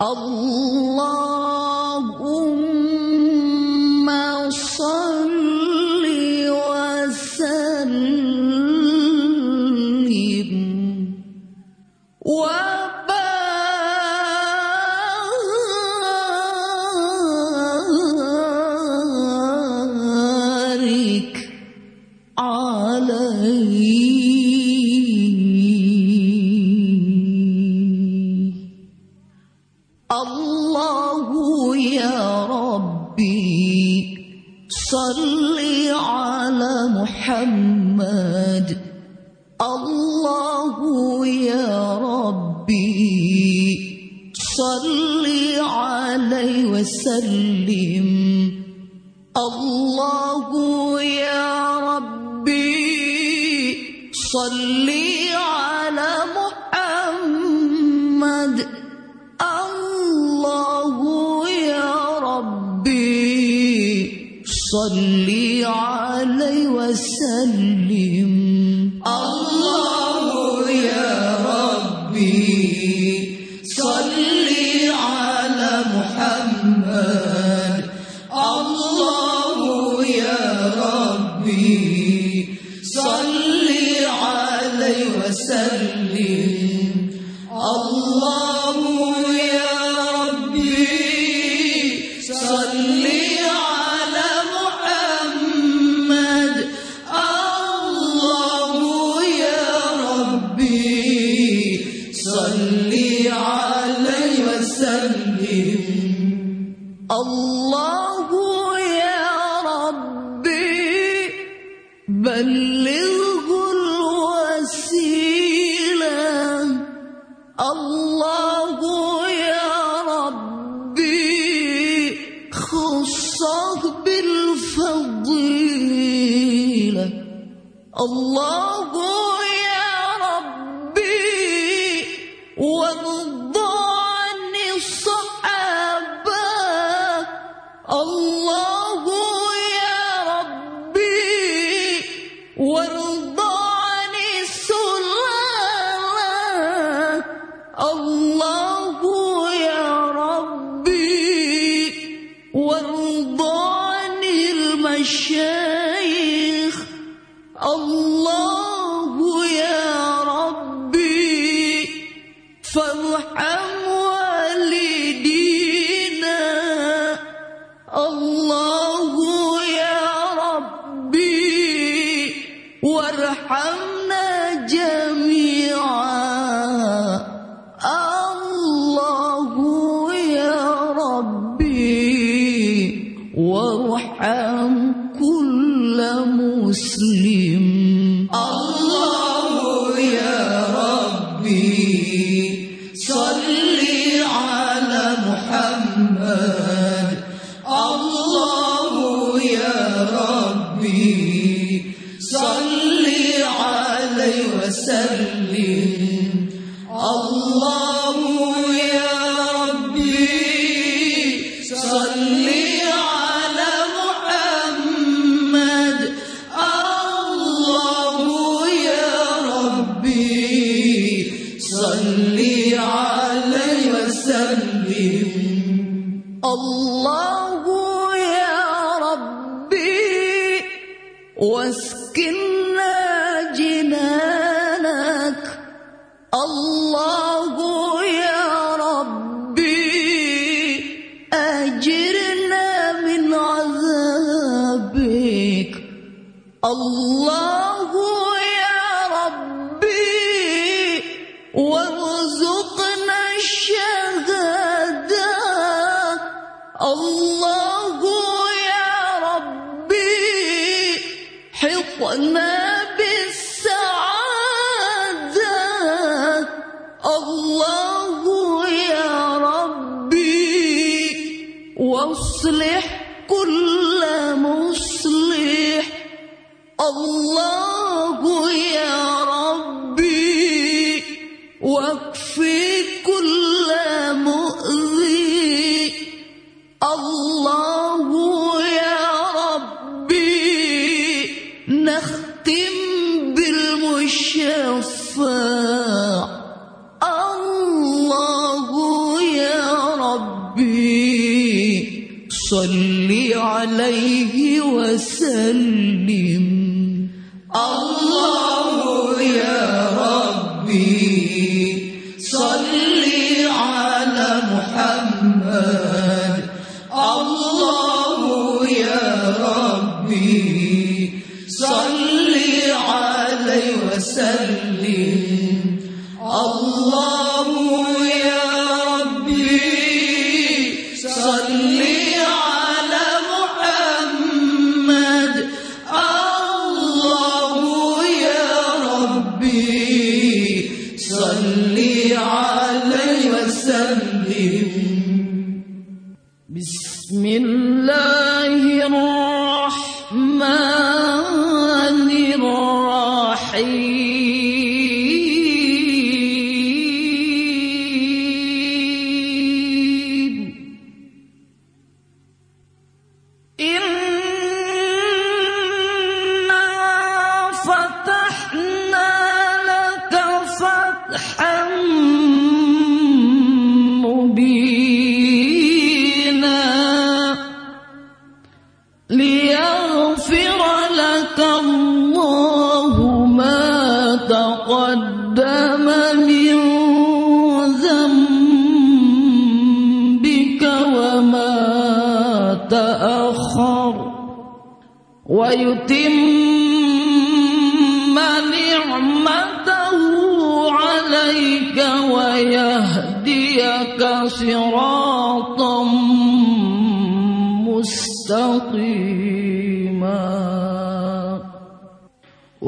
الله صلي عليه وسلم. الله الله عن كل مسلم. الله صل عليه وسلم. الله يا ربي صل على محمد. الله يا ربي صل عليه وسلم. الله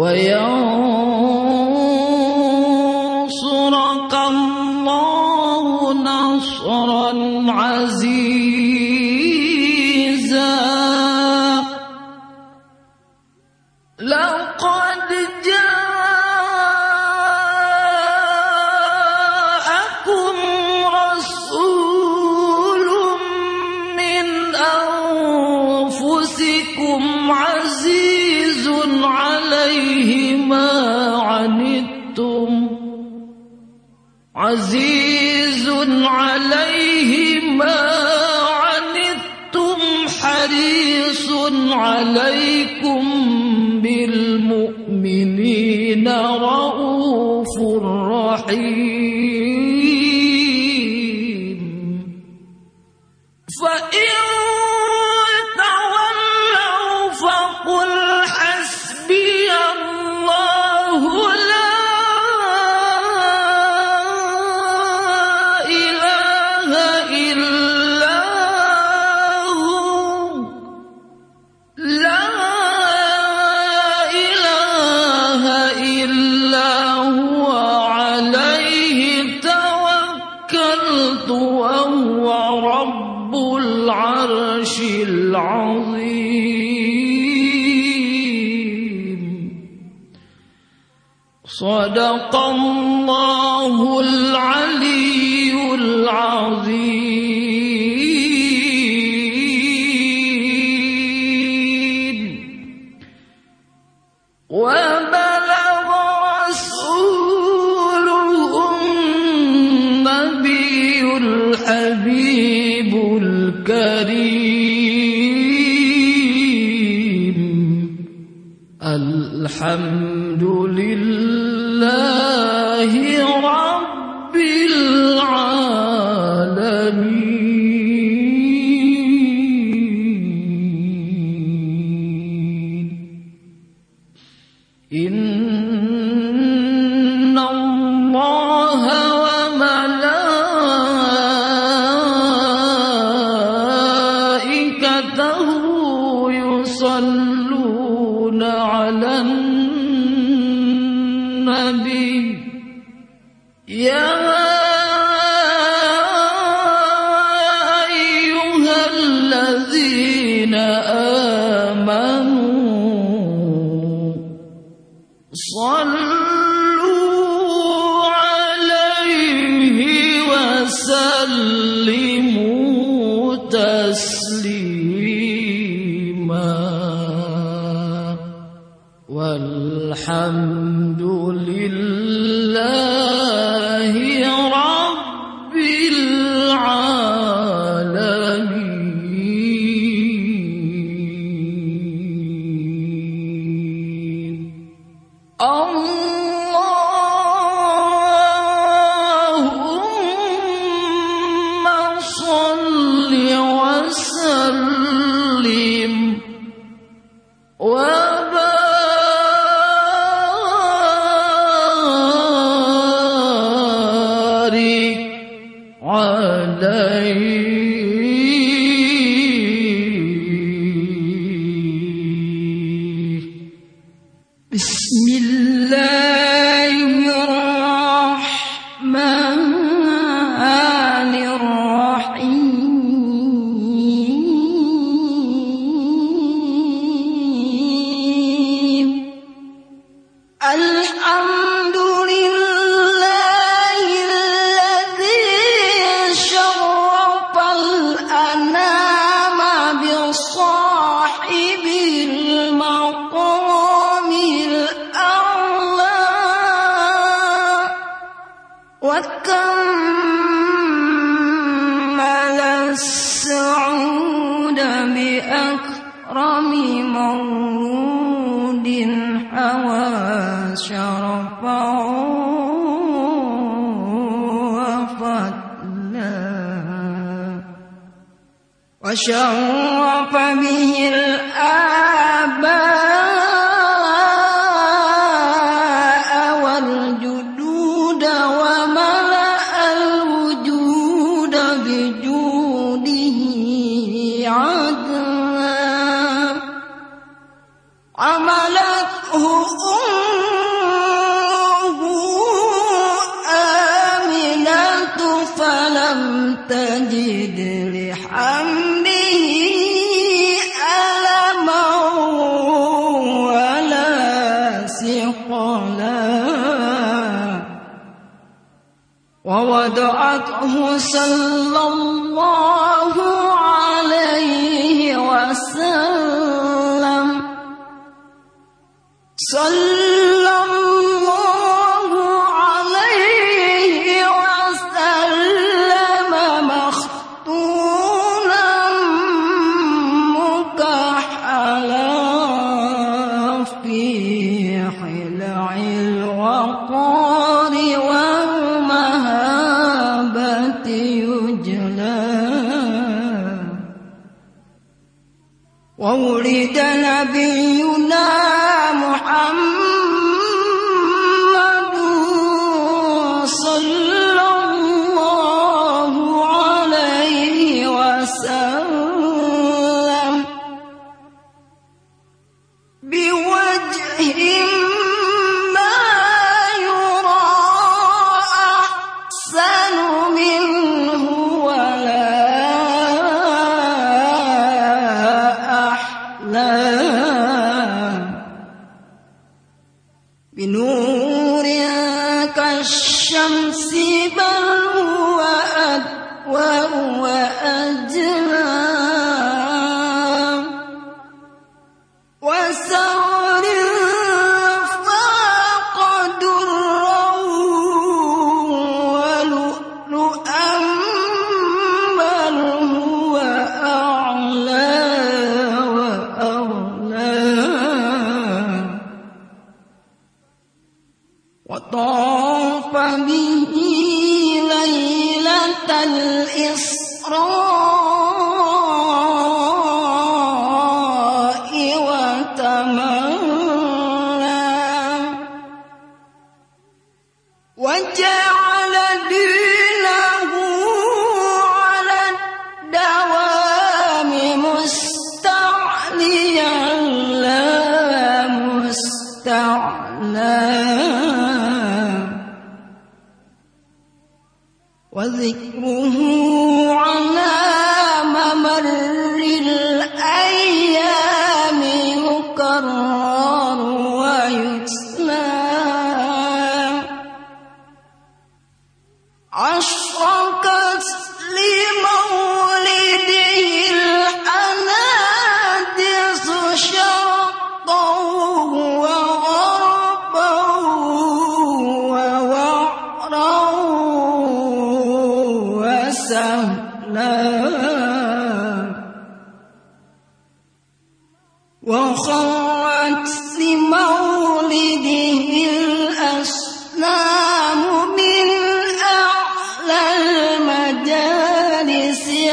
ويوم الرحيم إن الله وكمل السعود بأكرم مولود حوى شرفه وفضلا وشرف به الآن وودعته صلى الله عليه وسلم. صلى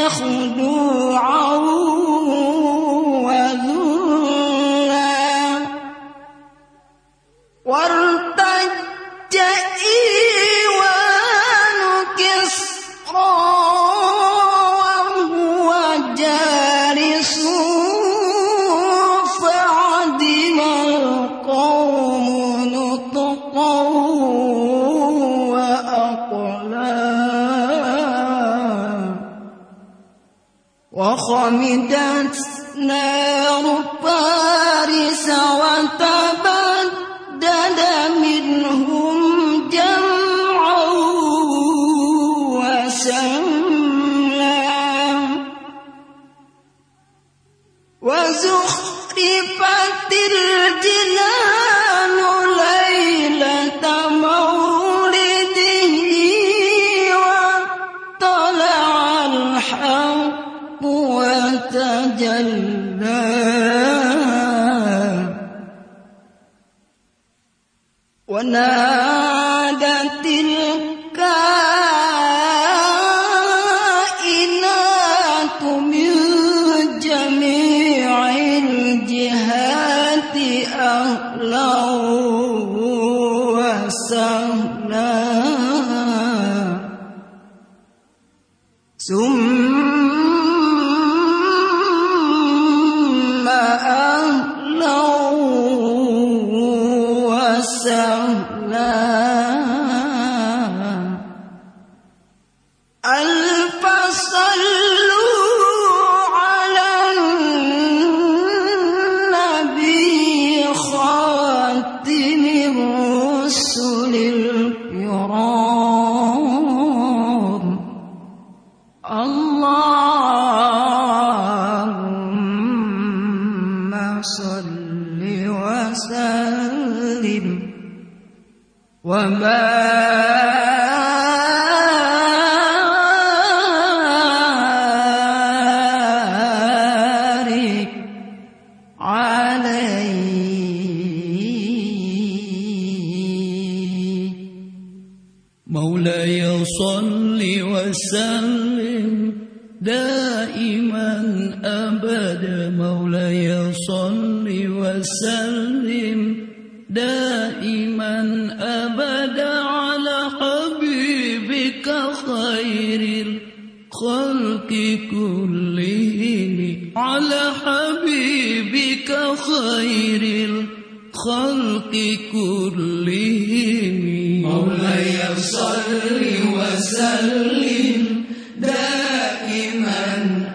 تَخْرُجُوا وردت نار فارس وتبدد منهم جمع وسما وزخرفت الجنان ليلة مولده وطلع الحق وتجلى. ونادى اللهم صل وسلم وبارك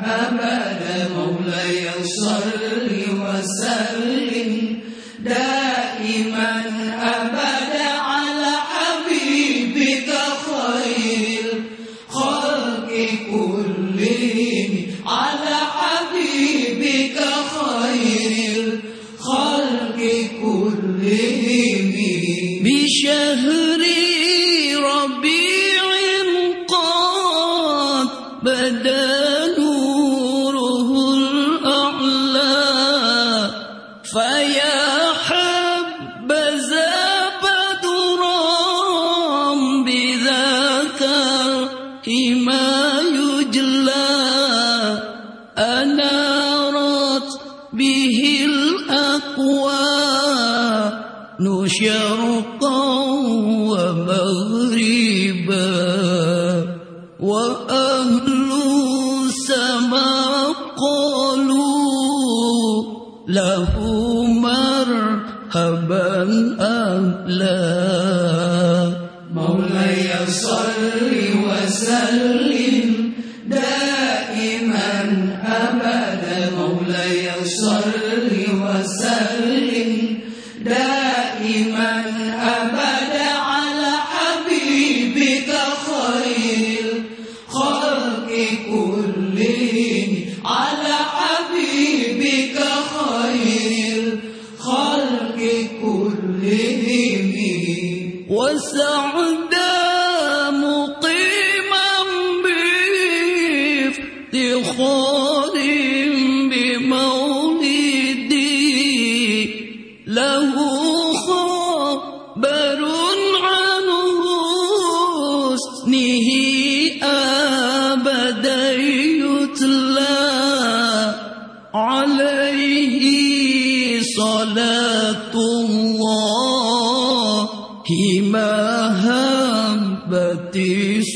I Amen. له مرحبا عليه صلاة الله ما هبت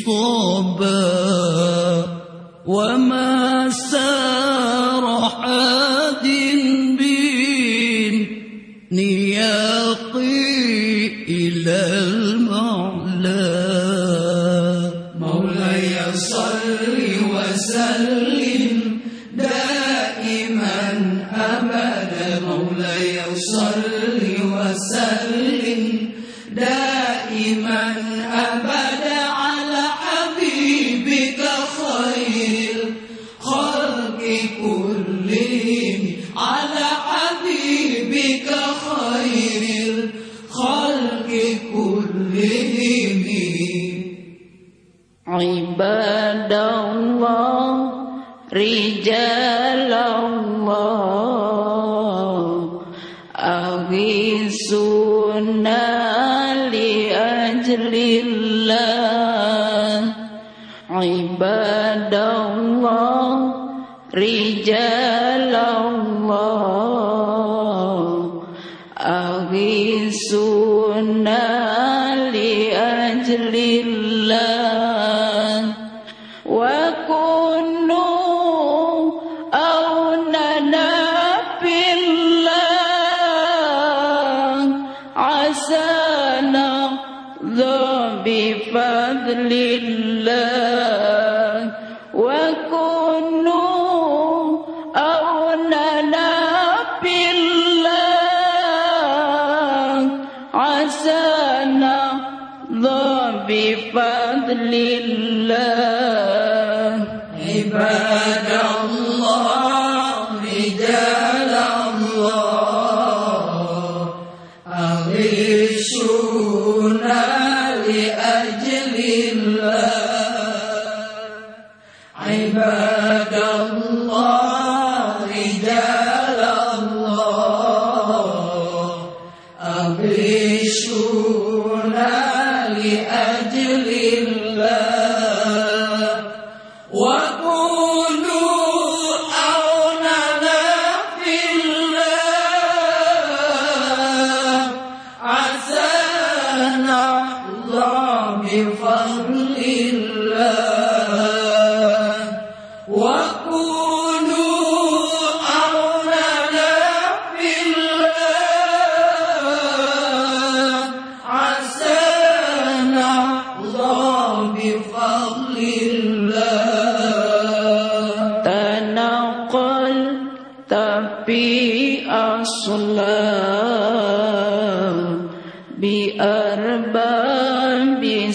صبا وما Alilah, ibadah Allah, rijal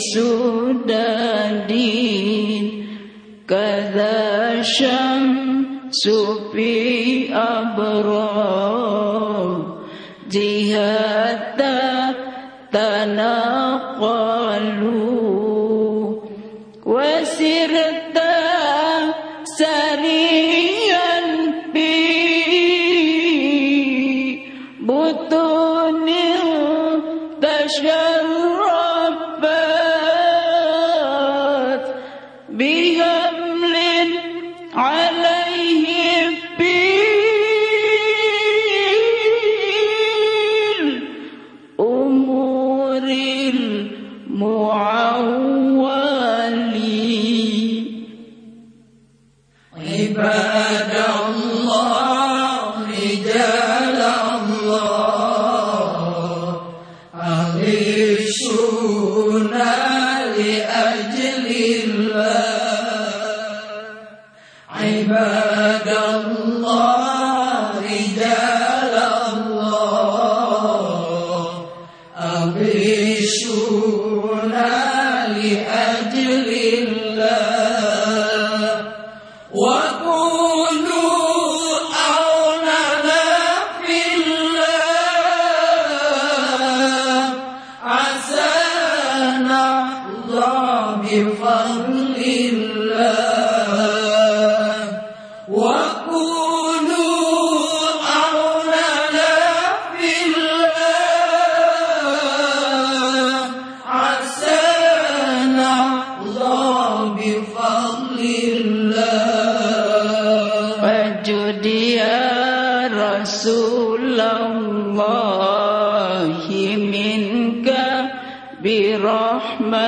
Sudah kada syam supi abrah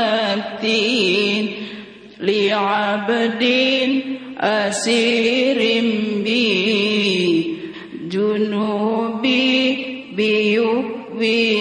برحمتين لعبد أسير بي جنوبي بيكبي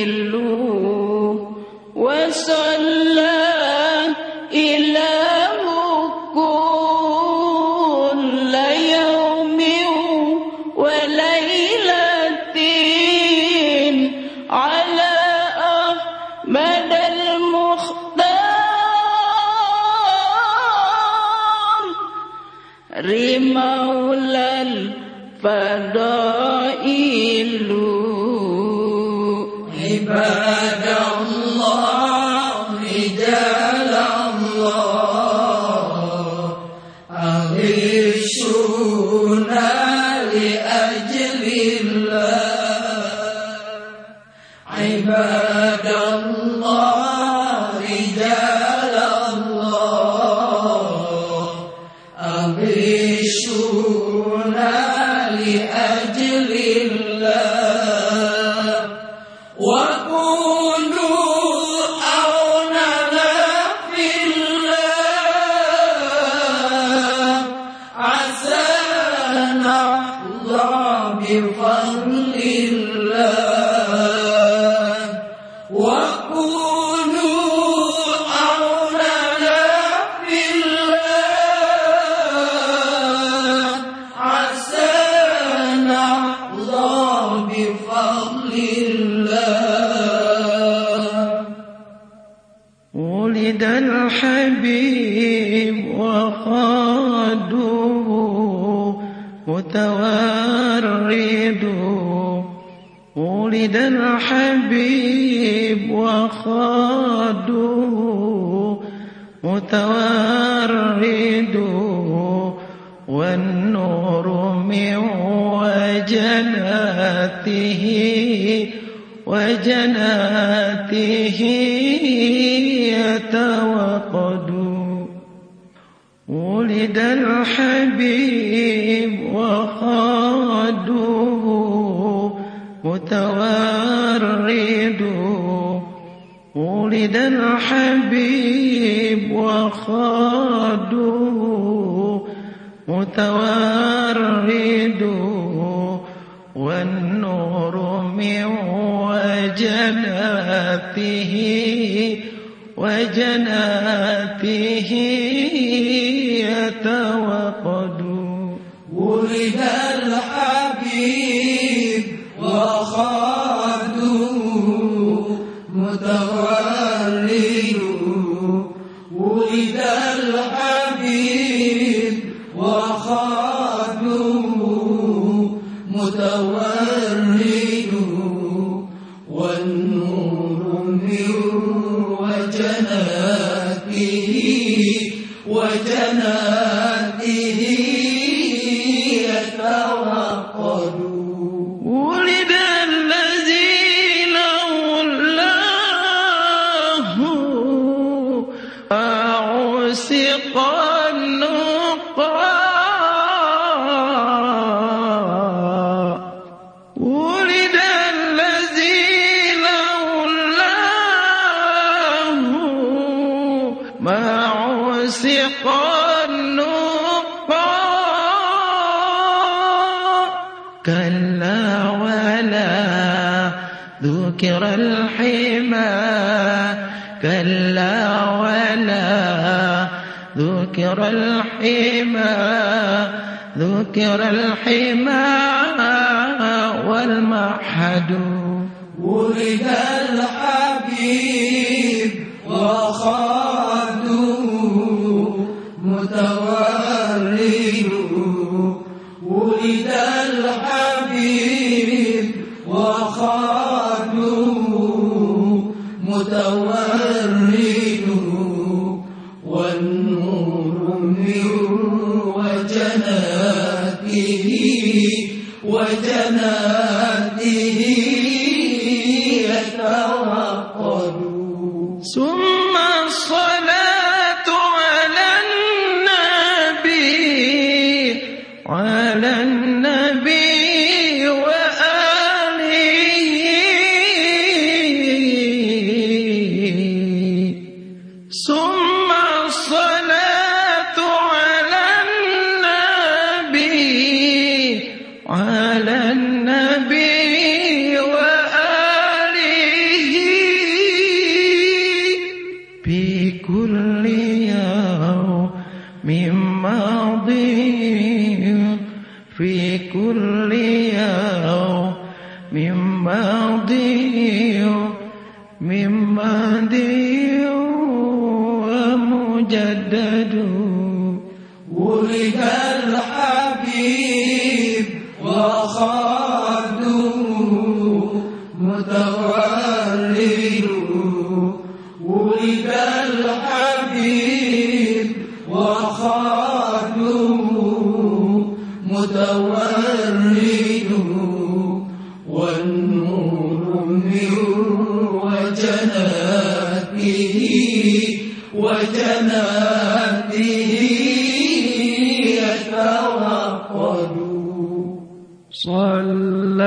الله الخاد متورد والنور من وجناته وجناته يتوقد. ولد الحبيب وخاده متورد سيد الحبيب وخاده متورد والنور من وجناته وجناته ذكر الحمى ذكر الحما والمحد ولد الحبيب وخاده صلى